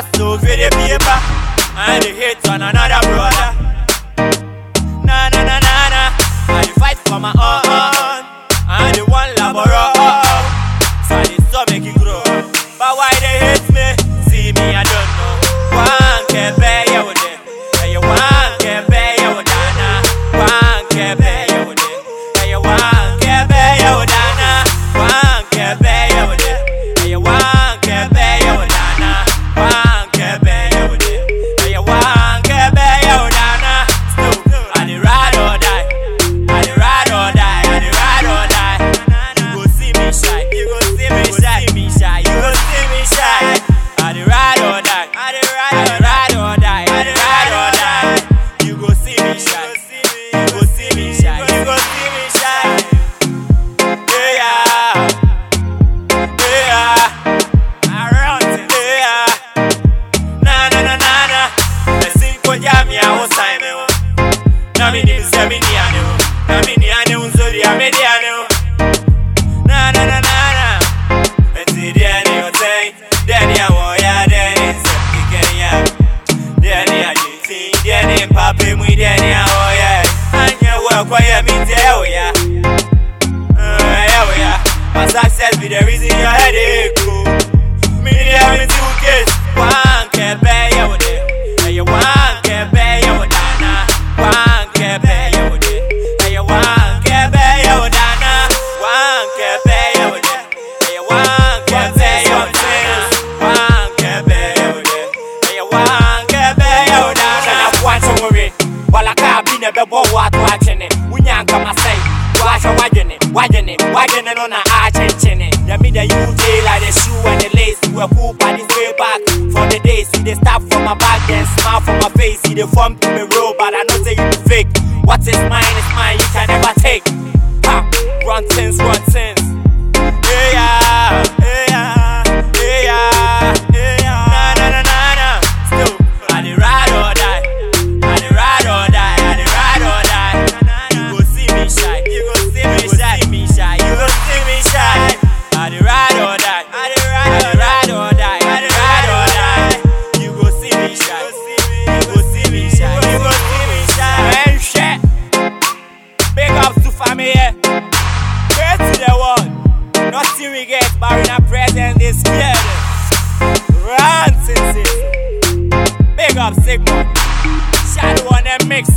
hustle for the paper And the hate on another brother Na na na na na I fight for my own And the one laborer So this so make it grow But why they you mean oh yeah. Uh, oh yeah, my success be the reason your headache. ɛbɛbɔ wo ato akyene wonyanka masɛe wahyɛ wadwene wadwene wadwene no na akyenkyene yɛme da yiwo tee like the shoe and the lace. A pa this way back. For the day. see the start from my back then smile from my face. See the form to me real but i know say you be fake. What is mine is mine you can never take. Ha! Run things run things. Barring a present this girl. Rancing Big up Sigma. Shadow on them mix.